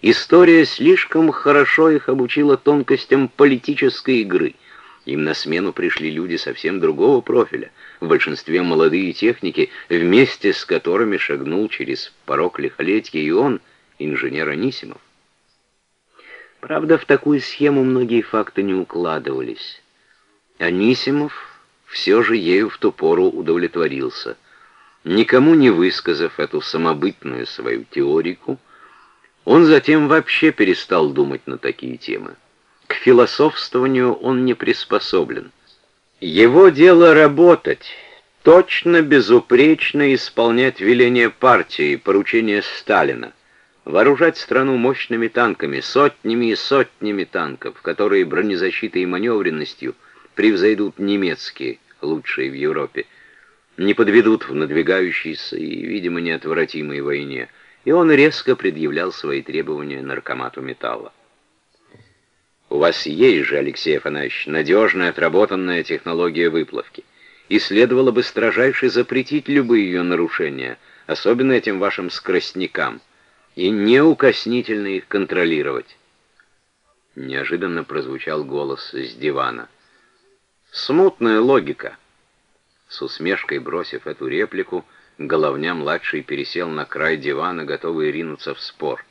История слишком хорошо их обучила тонкостям политической игры. Им на смену пришли люди совсем другого профиля, в большинстве молодые техники, вместе с которыми шагнул через порог лихолетия и он, инженер Анисимов. Правда, в такую схему многие факты не укладывались. Анисимов все же ею в ту пору удовлетворился. Никому не высказав эту самобытную свою теорику, он затем вообще перестал думать на такие темы. К философствованию он не приспособлен. Его дело работать, точно, безупречно исполнять веления партии, поручения Сталина, вооружать страну мощными танками, сотнями и сотнями танков, которые бронезащитой и маневренностью превзойдут немецкие, лучшие в Европе, не подведут в надвигающейся и, видимо, неотвратимой войне, и он резко предъявлял свои требования наркомату металла. У вас есть же, Алексей Афанасьевич, надежная отработанная технология выплавки, и следовало бы строжайше запретить любые ее нарушения, особенно этим вашим скоростникам, и неукоснительно их контролировать. Неожиданно прозвучал голос с дивана. Смутная логика. С усмешкой бросив эту реплику, Головня-младший пересел на край дивана, готовый ринуться в спор.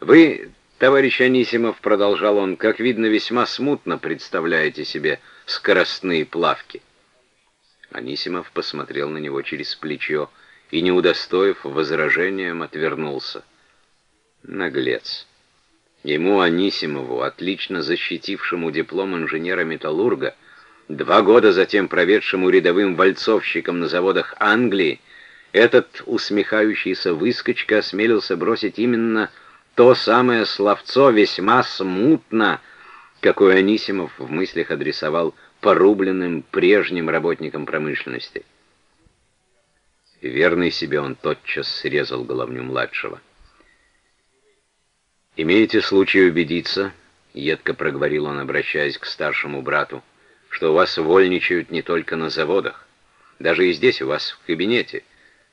«Вы, товарищ Анисимов, — продолжал он, — как видно, весьма смутно представляете себе скоростные плавки». Анисимов посмотрел на него через плечо и, не удостоив возражением, отвернулся. Наглец. Ему, Анисимову, отлично защитившему диплом инженера-металлурга, — два года затем проведшему рядовым вальцовщиком на заводах Англии, этот усмехающийся выскочка осмелился бросить именно то самое словцо весьма смутно, какое Анисимов в мыслях адресовал порубленным прежним работникам промышленности. Верный себе он тотчас срезал головню младшего. «Имеете случай убедиться?» — едко проговорил он, обращаясь к старшему брату — что у вас вольничают не только на заводах. Даже и здесь у вас в кабинете.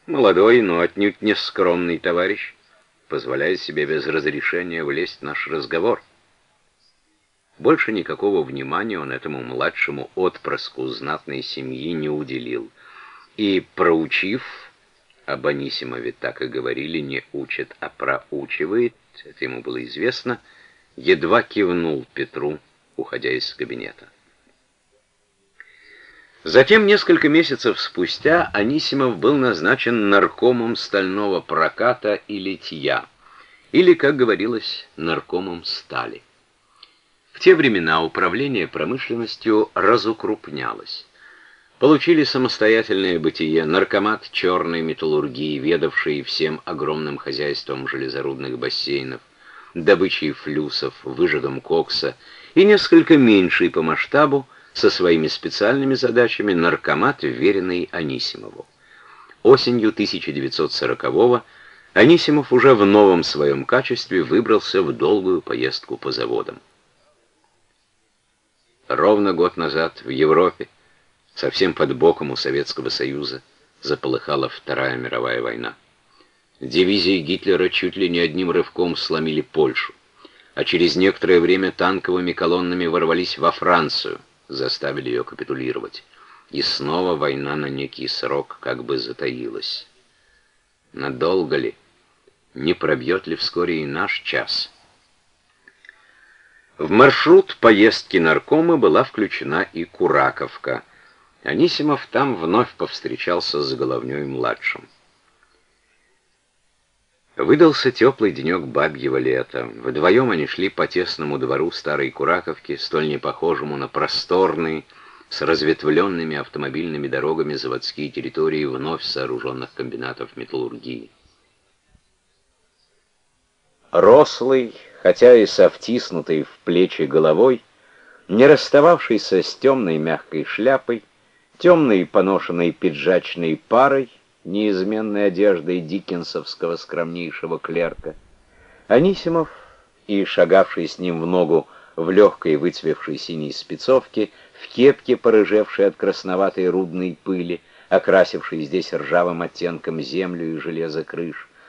Молодой, но отнюдь не скромный товарищ позволяет себе без разрешения влезть в наш разговор. Больше никакого внимания он этому младшему отпрыску знатной семьи не уделил. И, проучив, об Анисимове так и говорили, не учит, а проучивает, это ему было известно, едва кивнул Петру, уходя из кабинета. Затем, несколько месяцев спустя, Анисимов был назначен наркомом стального проката и литья, или, как говорилось, наркомом стали. В те времена управление промышленностью разукрупнялось. Получили самостоятельное бытие наркомат черной металлургии, ведавший всем огромным хозяйством железорудных бассейнов, добычей флюсов, выжигом кокса, и несколько меньший по масштабу со своими специальными задачами наркомат, вверенный Анисимову. Осенью 1940-го Анисимов уже в новом своем качестве выбрался в долгую поездку по заводам. Ровно год назад в Европе, совсем под боком у Советского Союза, заполыхала Вторая мировая война. Дивизии Гитлера чуть ли не одним рывком сломили Польшу, а через некоторое время танковыми колоннами ворвались во Францию – заставили ее капитулировать. И снова война на некий срок как бы затаилась. Надолго ли? Не пробьет ли вскоре и наш час? В маршрут поездки наркома была включена и Кураковка. Анисимов там вновь повстречался с Головней-младшим. Выдался теплый денек бабьего лета. Вдвоем они шли по тесному двору старой Кураковки, столь не похожему на просторные, с разветвленными автомобильными дорогами заводские территории вновь сооруженных комбинатов металлургии. Рослый, хотя и со втиснутой в плечи головой, не расстававшийся с темной мягкой шляпой, темной поношенной пиджачной парой, неизменной одеждой диккенсовского скромнейшего клерка. Анисимов и шагавший с ним в ногу в легкой выцвевшей синей спецовке, в кепке, порыжевшей от красноватой рудной пыли, окрасившей здесь ржавым оттенком землю и железо крыш,